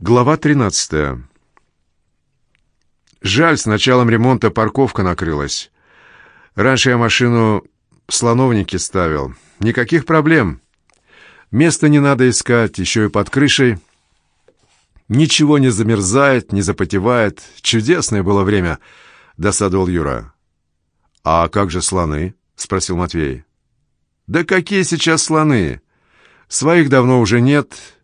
Глава 13. Жаль, с началом ремонта парковка накрылась. Раньше я машину в слоновнике ставил. Никаких проблем. Места не надо искать, еще и под крышей. Ничего не замерзает, не запотевает. Чудесное было время, досадовал Юра. «А как же слоны?» — спросил Матвей. «Да какие сейчас слоны? Своих давно уже нет».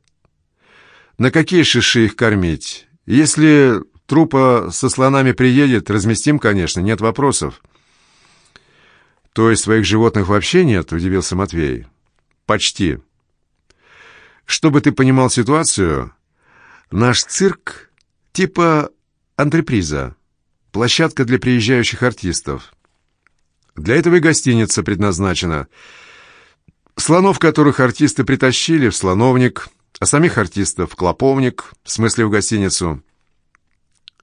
На какие шиши их кормить? Если трупа со слонами приедет, разместим, конечно, нет вопросов. То есть своих животных вообще нет, удивился Матвей. Почти. Чтобы ты понимал ситуацию, наш цирк типа антреприза, площадка для приезжающих артистов. Для этого и гостиница предназначена. Слонов, которых артисты притащили в слоновник – а самих артистов клоповник, в смысле в гостиницу.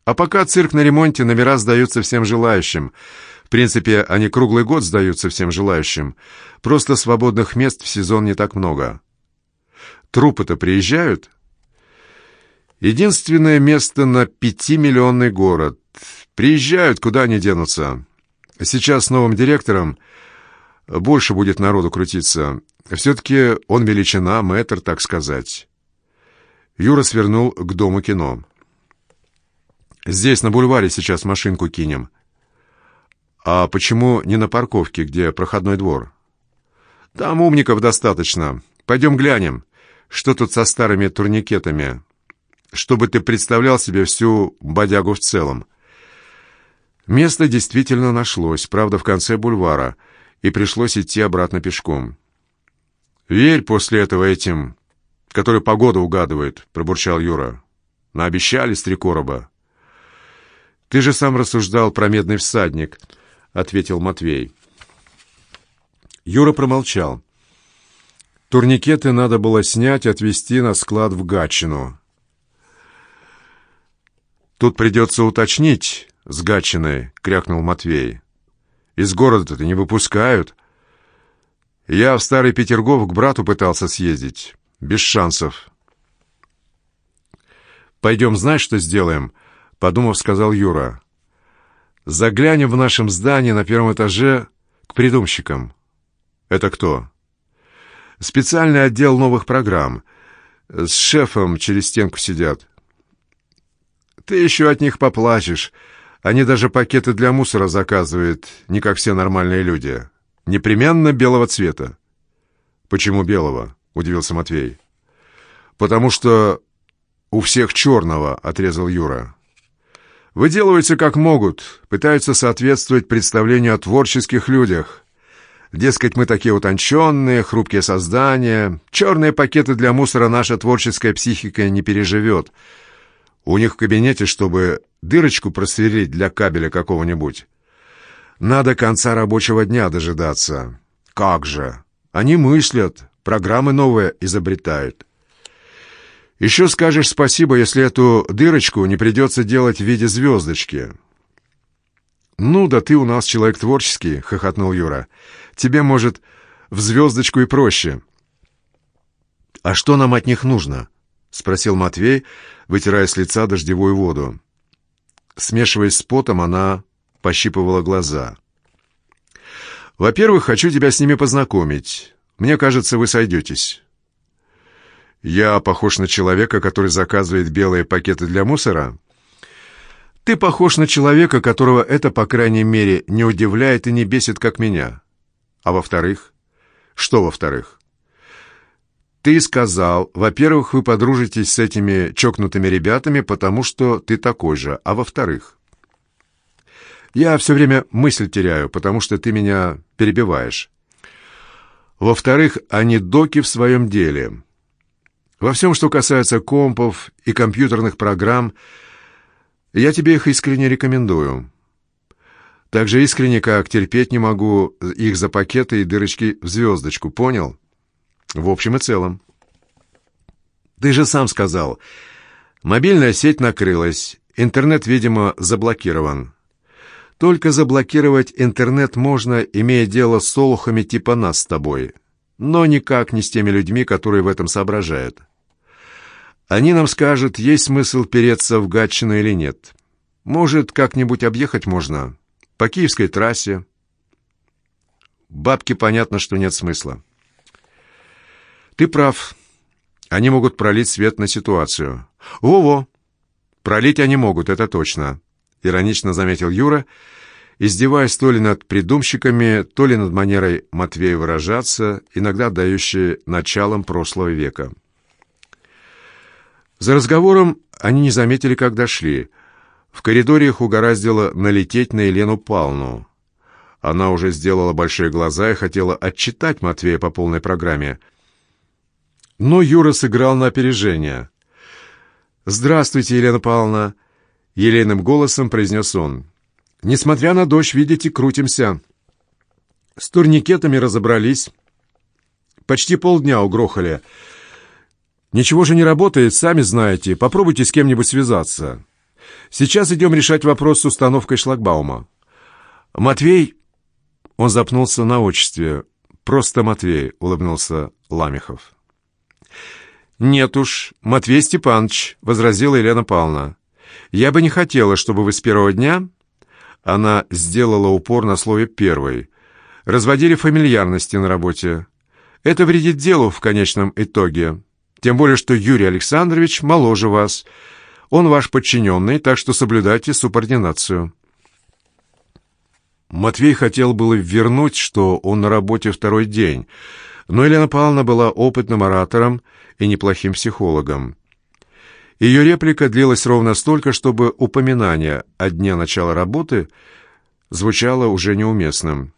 А пока цирк на ремонте, номера сдаются всем желающим. В принципе, они круглый год сдаются всем желающим. Просто свободных мест в сезон не так много. Трупы-то приезжают? Единственное место на пятимиллионный город. Приезжают, куда они денутся. Сейчас с новым директором больше будет народу крутиться. Все-таки он величина, мэтр, так сказать. Юра свернул к дому кино. «Здесь, на бульваре, сейчас машинку кинем». «А почему не на парковке, где проходной двор?» «Там умников достаточно. Пойдем глянем, что тут со старыми турникетами, чтобы ты представлял себе всю бодягу в целом». Место действительно нашлось, правда, в конце бульвара, и пришлось идти обратно пешком. «Верь после этого этим, которые погоду угадывают», — пробурчал Юра. «Наобещали с три короба». «Ты же сам рассуждал про медный всадник», — ответил Матвей. Юра промолчал. Турникеты надо было снять и отвезти на склад в Гатчину. «Тут придется уточнить с Гатчиной», — крякнул Матвей. «Из города-то не выпускают». Я в Старый Петергоф к брату пытался съездить. Без шансов. «Пойдем, знаешь, что сделаем?» — подумав, сказал Юра. «Заглянем в нашем здании на первом этаже к придумщикам». «Это кто?» «Специальный отдел новых программ. С шефом через стенку сидят». «Ты еще от них поплачешь. Они даже пакеты для мусора заказывают, не как все нормальные люди». Непременно белого цвета. Почему белого? Удивился Матвей. Потому что у всех черного, отрезал Юра. Выделываются как могут, пытаются соответствовать представлению о творческих людях. Дескать, мы такие утонченные, хрупкие создания. Черные пакеты для мусора наша творческая психика не переживет. У них в кабинете, чтобы дырочку просверлить для кабеля какого-нибудь, надо конца рабочего дня дожидаться. Как же? Они мыслят, программы новые изобретают. Еще скажешь спасибо, если эту дырочку не придется делать в виде звездочки. «Ну да ты у нас человек творческий», — хохотнул Юра. «Тебе, может, в звездочку и проще». «А что нам от них нужно?» — спросил Матвей, вытирая с лица дождевую воду. Смешиваясь с потом, она пощипывала глаза. «Во-первых, хочу тебя с ними познакомить. Мне кажется, вы сойдетесь». «Я похож на человека, который заказывает белые пакеты для мусора?» «Ты похож на человека, которого это, по крайней мере, не удивляет и не бесит, как меня. А во-вторых?» «Что во-вторых?» «Ты сказал, во-первых, вы подружитесь с этими чокнутыми ребятами, потому что ты такой же, а во-вторых...» Я все время мысль теряю, потому что ты меня перебиваешь. Во-вторых, они доки в своем деле. Во всем, что касается компов и компьютерных программ, я тебе их искренне рекомендую. Так же искренне, как терпеть не могу их за пакеты и дырочки в звездочку, понял? В общем и целом. Ты же сам сказал, мобильная сеть накрылась, интернет, видимо, заблокирован. Только заблокировать интернет можно, имея дело с солухами типа нас с тобой, но никак не с теми людьми, которые в этом соображают. Они нам скажут, есть смысл переться в Гатчину или нет. Может, как-нибудь объехать можно? По Киевской трассе. Бабке понятно, что нет смысла. Ты прав. Они могут пролить свет на ситуацию. Во-во! Пролить они могут, это точно. Иронично заметил Юра, издеваясь то ли над придумщиками, то ли над манерой Матвея выражаться, иногда дающей началом прошлого века. За разговором они не заметили, как дошли. В коридоре их угораздило налететь на Елену Павловну. Она уже сделала большие глаза и хотела отчитать Матвея по полной программе. Но Юра сыграл на опережение. «Здравствуйте, Елена Павловна!» — елейным голосом произнес он. «Несмотря на дождь, видите, крутимся. С турникетами разобрались. Почти полдня угрохали». Ничего же не работает, сами знаете. Попробуйте с кем-нибудь связаться. Сейчас идем решать вопрос с установкой шлагбаума. Матвей... Он запнулся на отчестве. Просто Матвей, улыбнулся Ламехов. «Нет уж, Матвей Степанович», — возразила Елена Павловна. «Я бы не хотела, чтобы вы с первого дня...» Она сделала упор на слове «первый». «Разводили фамильярности на работе. Это вредит делу в конечном итоге». Тем более, что Юрий Александрович моложе вас. Он ваш подчиненный, так что соблюдайте субординацию». Матвей хотел было вернуть, что он на работе второй день, но Елена Павловна была опытным оратором и неплохим психологом. Ее реплика длилась ровно столько, чтобы упоминание о дне начала работы звучало уже неуместным.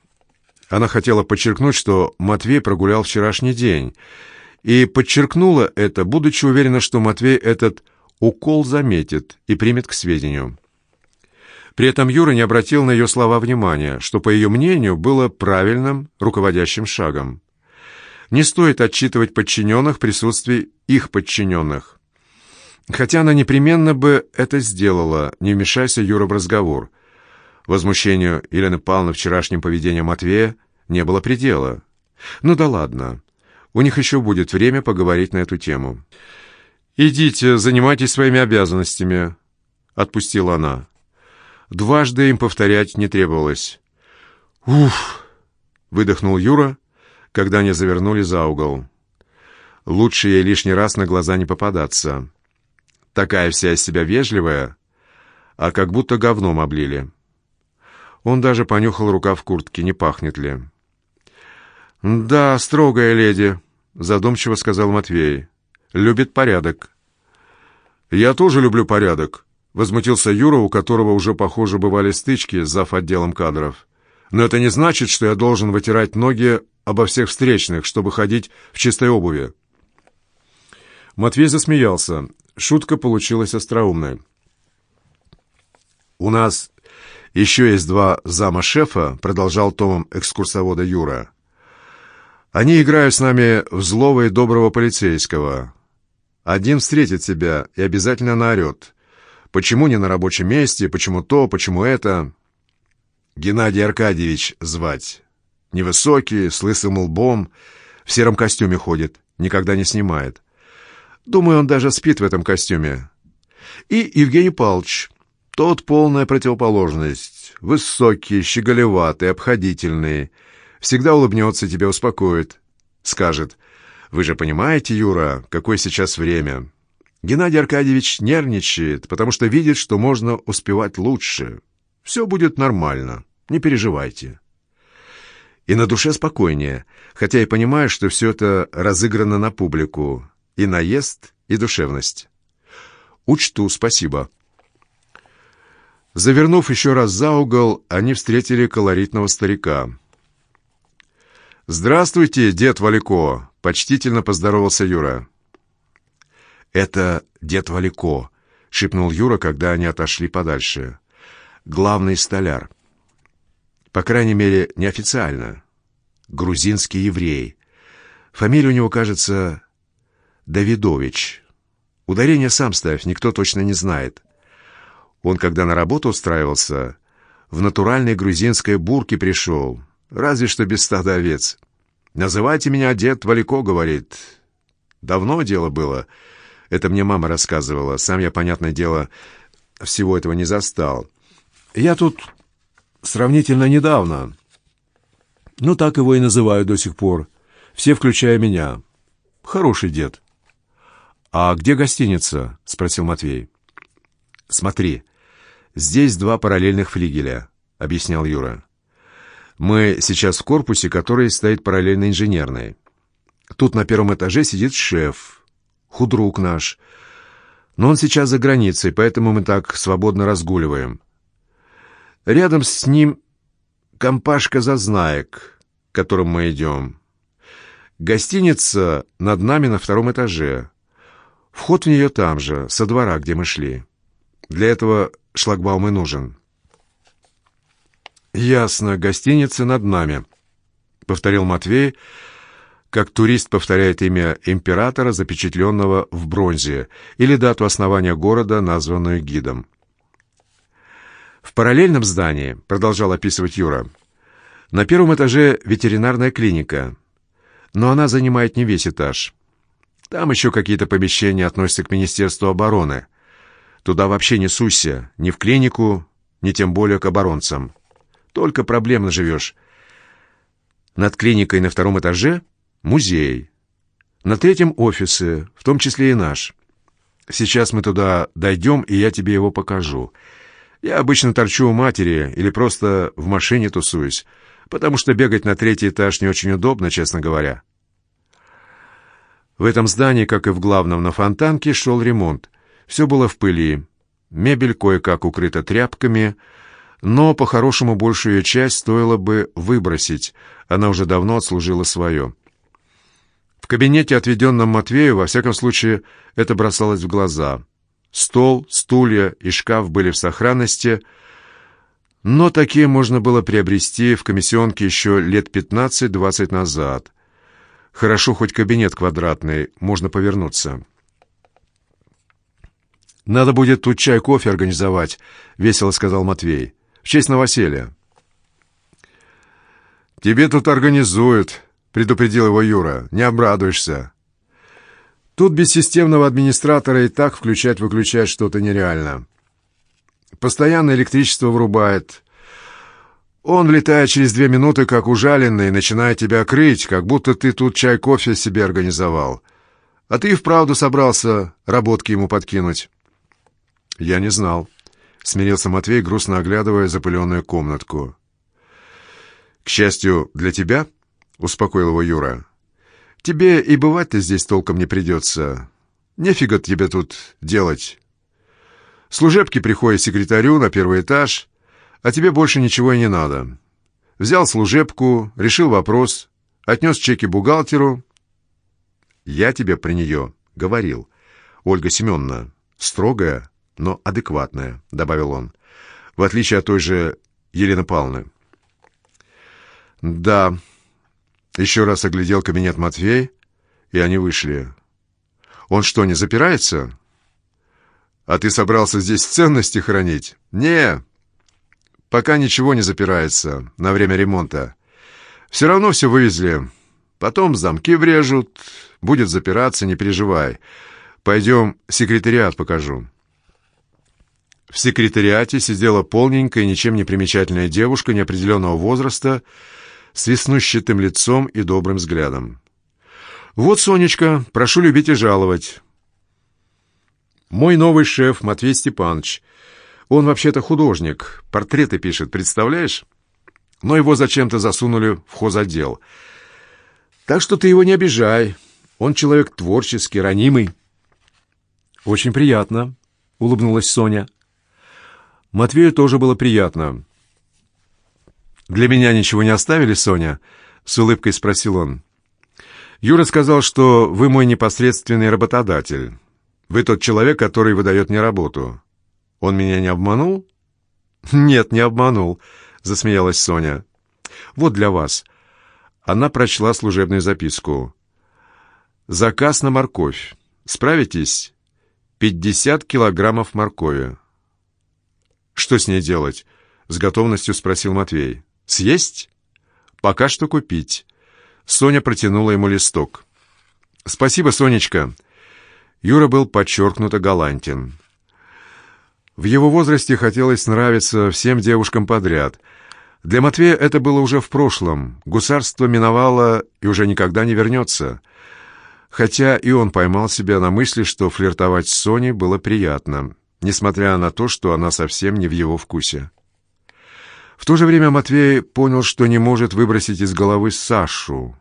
Она хотела подчеркнуть, что Матвей прогулял вчерашний день — и подчеркнула это, будучи уверена, что Матвей этот укол заметит и примет к сведению. При этом Юра не обратил на ее слова внимания, что, по ее мнению, было правильным руководящим шагом. Не стоит отчитывать подчиненных в присутствии их подчиненных. Хотя она непременно бы это сделала, не вмешайся Юра в разговор. Возмущению Елены Павловны вчерашним поведением Матвея не было предела. Ну да ладно. У них еще будет время поговорить на эту тему. «Идите, занимайтесь своими обязанностями», — отпустила она. Дважды им повторять не требовалось. «Уф!» — выдохнул Юра, когда они завернули за угол. «Лучше ей лишний раз на глаза не попадаться. Такая вся из себя вежливая, а как будто говном облили». Он даже понюхал рукав куртки, не пахнет ли. «Да, строгая леди», — задумчиво сказал Матвей. «Любит порядок». «Я тоже люблю порядок», — возмутился Юра, у которого уже, похоже, бывали стычки с зав. отделом кадров. «Но это не значит, что я должен вытирать ноги обо всех встречных, чтобы ходить в чистой обуви». Матвей засмеялся. Шутка получилась остроумной. «У нас еще есть два зама шефа», — продолжал томом экскурсовода Юра. Они играют с нами в злого и доброго полицейского. Один встретит тебя и обязательно наорет. Почему не на рабочем месте, почему то, почему это? Геннадий Аркадьевич звать. Невысокий, с лысым лбом, в сером костюме ходит, никогда не снимает. Думаю, он даже спит в этом костюме. И Евгений Павлович, тот полная противоположность. Высокий, щеголеватый, обходительный, всегда улыбнется, тебя успокоит. Скажет, вы же понимаете, Юра, какое сейчас время. Геннадий Аркадьевич нервничает, потому что видит, что можно успевать лучше. Все будет нормально, не переживайте. И на душе спокойнее, хотя и понимаю, что все это разыграно на публику. И наезд, и душевность. Учту, спасибо. Завернув еще раз за угол, они встретили колоритного старика — «Здравствуйте, дед Валико!» — почтительно поздоровался Юра. «Это дед Валико», — шепнул Юра, когда они отошли подальше. «Главный столяр. По крайней мере, неофициально. Грузинский еврей. Фамилия у него, кажется, Давидович. Ударение сам ставь, никто точно не знает. Он, когда на работу устраивался, в натуральной грузинской бурке пришел» разве что без стада овец. «Называйте меня дед Валико», — говорит. «Давно дело было. Это мне мама рассказывала. Сам я, понятное дело, всего этого не застал. Я тут сравнительно недавно. Ну, так его и называют до сих пор. Все, включая меня. Хороший дед. «А где гостиница?» — спросил Матвей. «Смотри, здесь два параллельных флигеля», — объяснял Юра. «Мы сейчас в корпусе, который стоит параллельно инженерной. Тут на первом этаже сидит шеф, худрук наш. Но он сейчас за границей, поэтому мы так свободно разгуливаем. Рядом с ним компашка зазнаек, к которым мы идем. Гостиница над нами на втором этаже. Вход в нее там же, со двора, где мы шли. Для этого шлагбаум и нужен. «Ясно, гостиница над нами», — повторил Матвей, как турист повторяет имя императора, запечатленного в бронзе, или дату основания города, названную гидом. В параллельном здании, продолжал описывать Юра, на первом этаже ветеринарная клиника, но она занимает не весь этаж. Там еще какие-то помещения относятся к Министерству обороны. Туда вообще не суйся, ни в клинику, ни тем более к оборонцам. Только проблемно живешь. Над клиникой на втором этаже музей. На третьем офисы, в том числе и наш. Сейчас мы туда дойдем, и я тебе его покажу. Я обычно торчу у матери или просто в машине тусуюсь, потому что бегать на третий этаж не очень удобно, честно говоря. В этом здании, как и в главном на Фонтанке, шел ремонт. Все было в пыли. Мебель кое-как укрыта тряпками, но по-хорошему большую часть стоило бы выбросить. Она уже давно отслужила свое. В кабинете, отведенном Матвею, во всяком случае, это бросалось в глаза. Стол, стулья и шкаф были в сохранности, но такие можно было приобрести в комиссионке еще лет 15-20 назад. Хорошо, хоть кабинет квадратный, можно повернуться. «Надо будет тут чай-кофе организовать», — весело сказал Матвей. «В честь новоселья». «Тебе тут организуют», — предупредил его Юра. «Не обрадуешься». Тут без системного администратора и так включать-выключать что-то нереально. Постоянно электричество врубает. Он влетает через две минуты, как ужаленный, начинает тебя крыть, как будто ты тут чай-кофе себе организовал. А ты и вправду собрался работки ему подкинуть. «Я не знал», — смирился Матвей, грустно оглядывая запыленную комнатку. «К счастью для тебя», — успокоил его Юра, — «тебе и бывать-то здесь толком не придется. Нефига тебе тут делать. Служебки приходят секретарю на первый этаж, а тебе больше ничего и не надо. Взял служебку, решил вопрос, отнес чеки бухгалтеру. Я тебе про нее говорил. Ольга Семеновна, строгая, но адекватная», — добавил он, — «в отличие от той же Елены Павловны». «Да», — еще раз оглядел кабинет Матвей, и они вышли. «Он что, не запирается?» «А ты собрался здесь ценности хранить?» «Не, пока ничего не запирается на время ремонта. Все равно все вывезли. Потом замки врежут, будет запираться, не переживай. Пойдем секретариат покажу». В секретариате сидела полненькая, ничем не примечательная девушка неопределенного возраста с веснущатым лицом и добрым взглядом. «Вот, Сонечка, прошу любить и жаловать. Мой новый шеф Матвей Степанович. Он вообще-то художник, портреты пишет, представляешь? Но его зачем-то засунули в хозотдел. Так что ты его не обижай. Он человек творческий, ранимый». «Очень приятно», — улыбнулась Соня. Матвею тоже было приятно. «Для меня ничего не оставили, Соня?» — с улыбкой спросил он. «Юра сказал, что вы мой непосредственный работодатель. Вы тот человек, который выдает мне работу. Он меня не обманул?» «Нет, не обманул», — засмеялась Соня. «Вот для вас». Она прочла служебную записку. «Заказ на морковь. Справитесь? Пятьдесят килограммов моркови». «Что с ней делать?» — с готовностью спросил Матвей. «Съесть?» «Пока что купить». Соня протянула ему листок. «Спасибо, Сонечка. Юра был подчеркнуто галантен. В его возрасте хотелось нравиться всем девушкам подряд. Для Матвея это было уже в прошлом. Гусарство миновало и уже никогда не вернется. Хотя и он поймал себя на мысли, что флиртовать с Соней было приятно, несмотря на то, что она совсем не в его вкусе. В то же время Матвей понял, что не может выбросить из головы Сашу.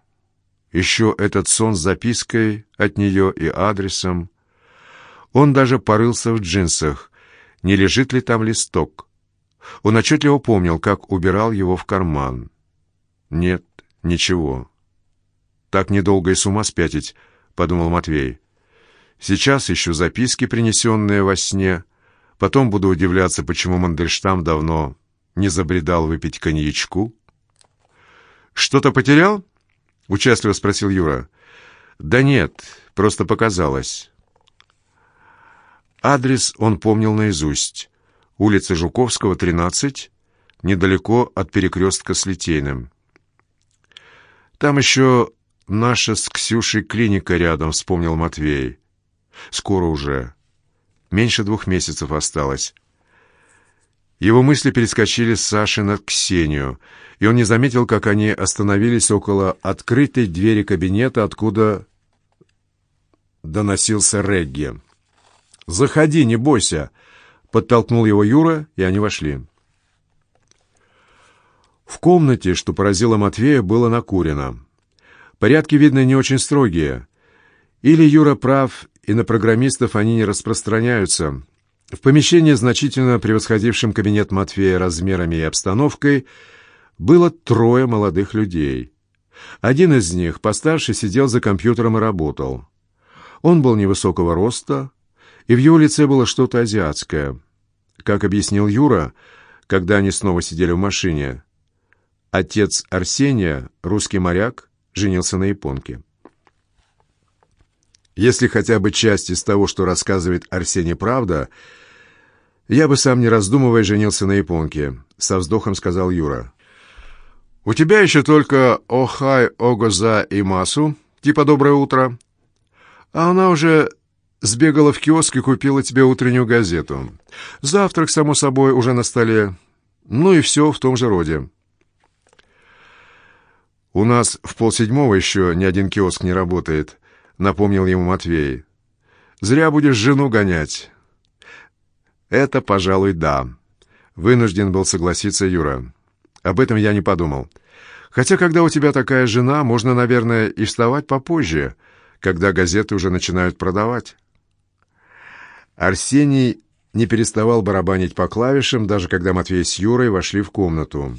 Еще этот сон с запиской от нее и адресом. Он даже порылся в джинсах, не лежит ли там листок. Он отчетливо помнил, как убирал его в карман. Нет, ничего. Так недолго и с ума спятить, подумал Матвей. Сейчас ищу записки, принесенные во сне. Потом буду удивляться, почему Мандельштам давно не забредал выпить коньячку. «Что-то потерял?» — участливо спросил Юра. «Да нет, просто показалось». Адрес он помнил наизусть. Улица Жуковского, 13, недалеко от перекрестка с Литейным. «Там еще наша с Ксюшей клиника рядом», — вспомнил Матвей. «Скоро уже. Меньше двух месяцев осталось». Его мысли перескочили с Саши на Ксению, и он не заметил, как они остановились около открытой двери кабинета, откуда доносился регги. «Заходи, не бойся!» — подтолкнул его Юра, и они вошли. В комнате, что поразило Матвея, было накурено. Порядки, видно, не очень строгие. Или Юра прав, и на программистов они не распространяются. В помещении, значительно превосходившем кабинет Матвея размерами и обстановкой, было трое молодых людей. Один из них, постарше, сидел за компьютером и работал. Он был невысокого роста, и в его лице было что-то азиатское. Как объяснил Юра, когда они снова сидели в машине, отец Арсения, русский моряк, женился на японке. Если хотя бы часть из того, что рассказывает Арсений, правда, я бы сам, не раздумывая, женился на японке, со вздохом сказал Юра. У тебя еще только «Охай, Огоза и Масу», типа «Доброе утро», а она уже Сбегала в киоск и купила тебе утреннюю газету. Завтрак, само собой, уже на столе. Ну и все в том же роде. «У нас в полседьмого еще ни один киоск не работает», — напомнил ему Матвей. «Зря будешь жену гонять». «Это, пожалуй, да», — вынужден был согласиться Юра. «Об этом я не подумал. Хотя, когда у тебя такая жена, можно, наверное, и вставать попозже, когда газеты уже начинают продавать». Арсений не переставал барабанить по клавишам, даже когда Матвей с Юрой вошли в комнату.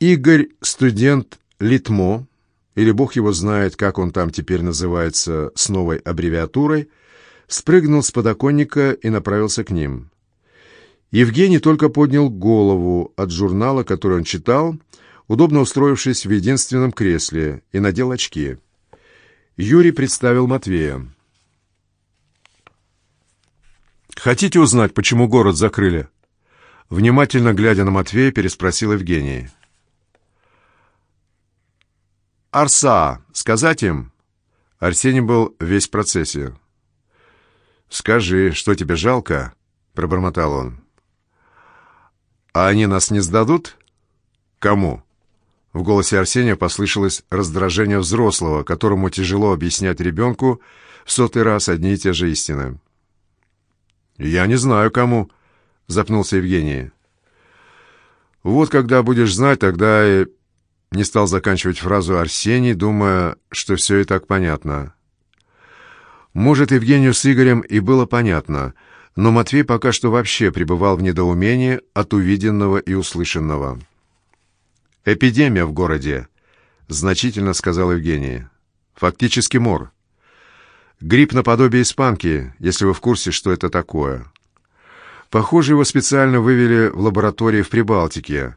Игорь, студент Литмо, или бог его знает, как он там теперь называется с новой аббревиатурой, спрыгнул с подоконника и направился к ним. Евгений только поднял голову от журнала, который он читал, удобно устроившись в единственном кресле, и надел очки. Юрий представил Матвея. «Хотите узнать, почему город закрыли?» Внимательно глядя на Матвея, переспросил Евгений. «Арса, сказать им?» Арсений был весь в процессе. «Скажи, что тебе жалко?» — пробормотал он. «А они нас не сдадут?» «Кому?» В голосе Арсения послышалось раздражение взрослого, которому тяжело объяснять ребенку в сотый раз одни и те же истины. «Я не знаю, кому», — запнулся Евгений. «Вот когда будешь знать, тогда и...» Не стал заканчивать фразу Арсений, думая, что все и так понятно. Может, Евгению с Игорем и было понятно, но Матвей пока что вообще пребывал в недоумении от увиденного и услышанного. «Эпидемия в городе», — значительно сказал Евгений. «Фактически мор». Грипп наподобие испанки, если вы в курсе, что это такое. Похоже, его специально вывели в лаборатории в Прибалтике.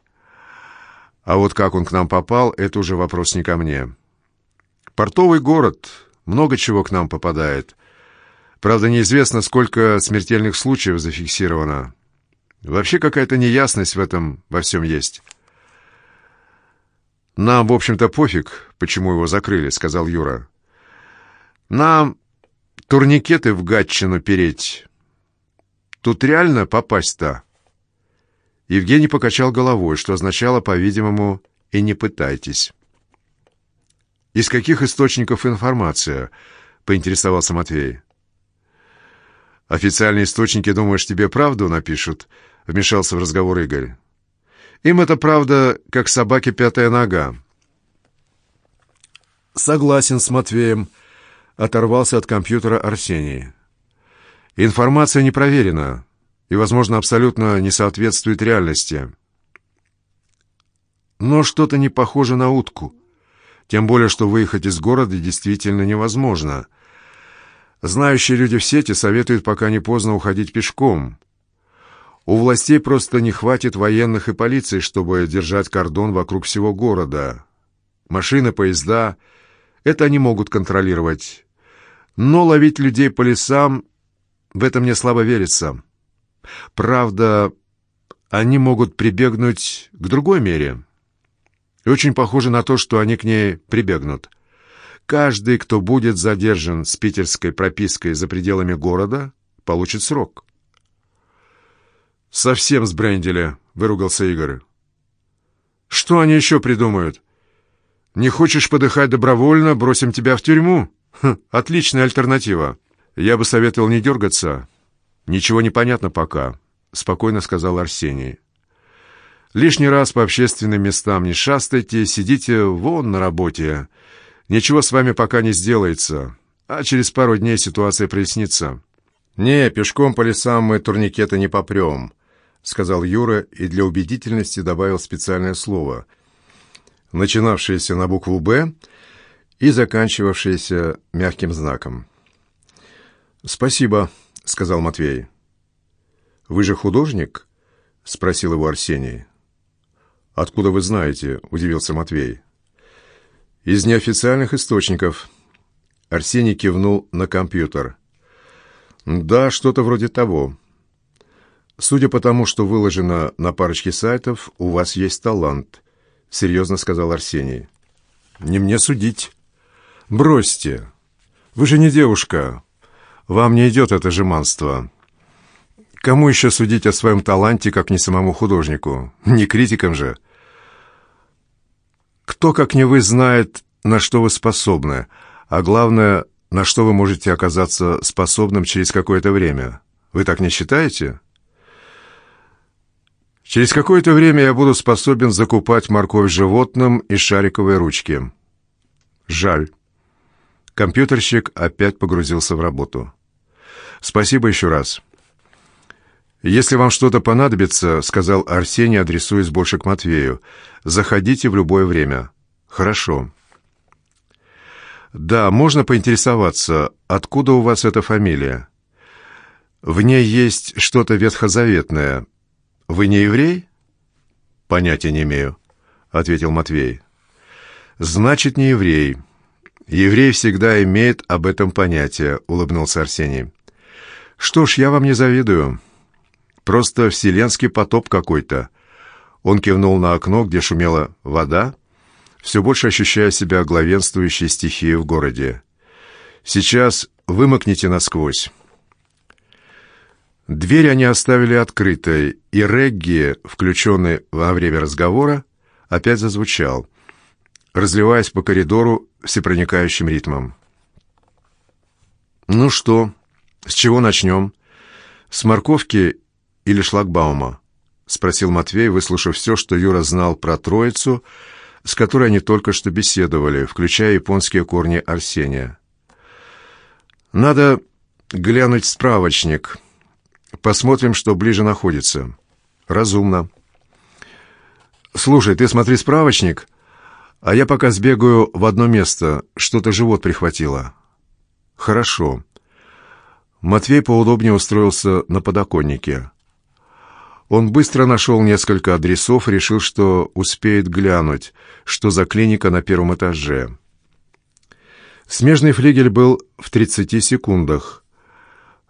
А вот как он к нам попал, это уже вопрос не ко мне. Портовый город, много чего к нам попадает. Правда, неизвестно, сколько смертельных случаев зафиксировано. Вообще какая-то неясность в этом во всем есть. «Нам, в общем-то, пофиг, почему его закрыли», — сказал Юра. «Нам турникеты в Гатчину переть. Тут реально попасть-то?» Евгений покачал головой, что означало, по-видимому, «и не пытайтесь». «Из каких источников информация?» — поинтересовался Матвей. «Официальные источники, думаешь, тебе правду напишут?» — вмешался в разговор Игорь. «Им это правда, как собаке пятая нога». «Согласен с Матвеем», — оторвался от компьютера Арсений. «Информация не проверена и, возможно, абсолютно не соответствует реальности. Но что-то не похоже на утку, тем более, что выехать из города действительно невозможно. Знающие люди в сети советуют пока не поздно уходить пешком. У властей просто не хватит военных и полиции, чтобы держать кордон вокруг всего города. Машины, поезда — это они могут контролировать. Но ловить людей по лесам — в это мне слабо верится. Правда, они могут прибегнуть к другой мере. И очень похоже на то, что они к ней прибегнут. Каждый, кто будет задержан с питерской пропиской за пределами города, получит срок. «Совсем сбрендили», — выругался Игорь. «Что они еще придумают? Не хочешь подыхать добровольно, бросим тебя в тюрьму? Хм, отличная альтернатива. Я бы советовал не дергаться. «Ничего не понятно пока», — спокойно сказал Арсений. «Лишний раз по общественным местам не шастайте, сидите вон на работе. Ничего с вами пока не сделается, а через пару дней ситуация прояснится». «Не, пешком по лесам мы турникеты не попрем», — сказал Юра и для убедительности добавил специальное слово, начинавшееся на букву «Б» и заканчивавшееся мягким знаком. «Спасибо», — сказал Матвей. «Вы же художник?» — спросил его Арсений. «Откуда вы знаете?» — удивился Матвей. «Из неофициальных источников». Арсений кивнул на компьютер. «Да, что-то вроде того. Судя по тому, что выложено на парочке сайтов, у вас есть талант», — серьезно сказал Арсений. «Не мне судить». «Бросьте. Вы же не девушка. Вам не идет это жеманство. Кому еще судить о своем таланте, как не самому художнику? Не критикам же. Кто, как не вы, знает, на что вы способны, а главное, на что вы можете оказаться способным через какое-то время. Вы так не считаете? Через какое-то время я буду способен закупать морковь животным и шариковые ручки. Жаль. Компьютерщик опять погрузился в работу. «Спасибо еще раз». «Если вам что-то понадобится, — сказал Арсений, адресуясь больше к Матвею, — заходите в любое время». «Хорошо». «Да, можно поинтересоваться, откуда у вас эта фамилия?» «В ней есть что-то ветхозаветное. Вы не еврей?» «Понятия не имею», — ответил Матвей. «Значит, не еврей». «Еврей всегда имеет об этом понятие», — улыбнулся Арсений. «Что ж, я вам не завидую. Просто вселенский потоп какой-то». Он кивнул на окно, где шумела вода, все больше ощущая себя главенствующей стихией в городе. «Сейчас вымокните насквозь». Дверь они оставили открытой, и Регги, включенный во время разговора, опять зазвучал, разливаясь по коридору всепроникающим ритмом. «Ну что, с чего начнем? С морковки или шлагбаума?» — спросил Матвей, выслушав все, что Юра знал про троицу, с которой они только что беседовали, включая японские корни Арсения. «Надо глянуть справочник. Посмотрим, что ближе находится. Разумно». «Слушай, ты смотри справочник, а я пока сбегаю в одно место, что-то живот прихватило». «Хорошо». Матвей поудобнее устроился на подоконнике. Он быстро нашел несколько адресов решил, что успеет глянуть, что за клиника на первом этаже. Смежный флигель был в 30 секундах.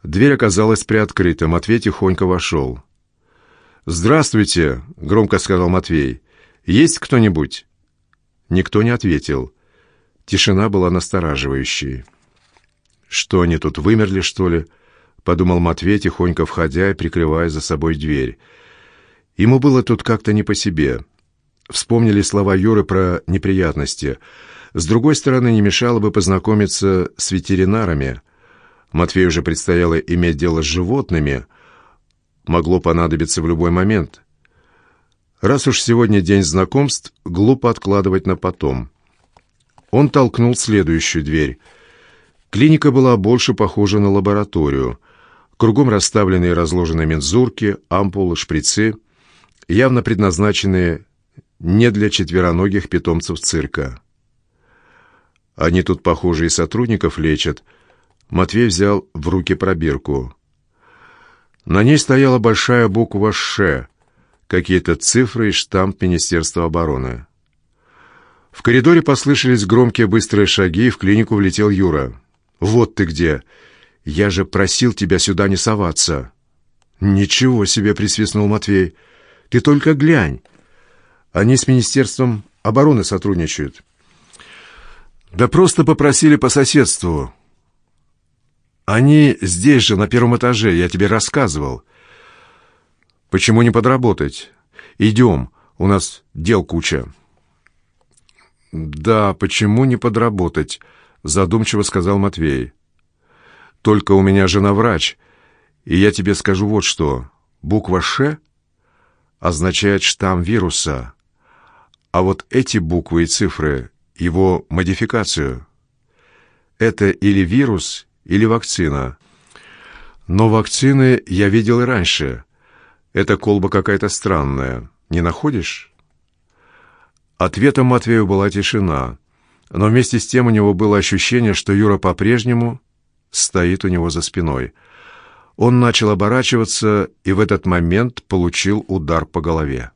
Дверь оказалась приоткрыта, Матвей тихонько вошел. «Здравствуйте», — громко сказал Матвей. «Есть кто-нибудь?» Никто не ответил. Тишина была настораживающей. «Что они тут, вымерли, что ли?» — подумал Матвей, тихонько входя и прикрывая за собой дверь. Ему было тут как-то не по себе. Вспомнили слова Юры про неприятности. С другой стороны, не мешало бы познакомиться с ветеринарами. Матвею уже предстояло иметь дело с животными. Могло понадобиться в любой момент. Раз уж сегодня день знакомств, глупо откладывать на потом. Он толкнул следующую дверь — Клиника была больше похожа на лабораторию. Кругом расставлены и разложены мензурки, ампулы, шприцы, явно предназначенные не для четвероногих питомцев цирка. Они тут, похоже, и сотрудников лечат. Матвей взял в руки пробирку. На ней стояла большая буква «Ш», какие-то цифры и штамп Министерства обороны. В коридоре послышались громкие быстрые шаги, и в клинику влетел Юра. «Вот ты где! Я же просил тебя сюда не соваться!» «Ничего себе!» — присвистнул Матвей. «Ты только глянь! Они с Министерством обороны сотрудничают». «Да просто попросили по соседству. Они здесь же, на первом этаже, я тебе рассказывал. Почему не подработать? Идем, у нас дел куча». «Да, почему не подработать?» задумчиво сказал Матвей. Только у меня жена врач, и я тебе скажу вот что. Буква «Ш» означает штамм вируса, а вот эти буквы и цифры — его модификацию. Это или вирус, или вакцина. Но вакцины я видел и раньше. Эта колба какая-то странная. Не находишь? Ответом Матвею была тишина но вместе с тем у него было ощущение, что Юра по-прежнему стоит у него за спиной. Он начал оборачиваться и в этот момент получил удар по голове.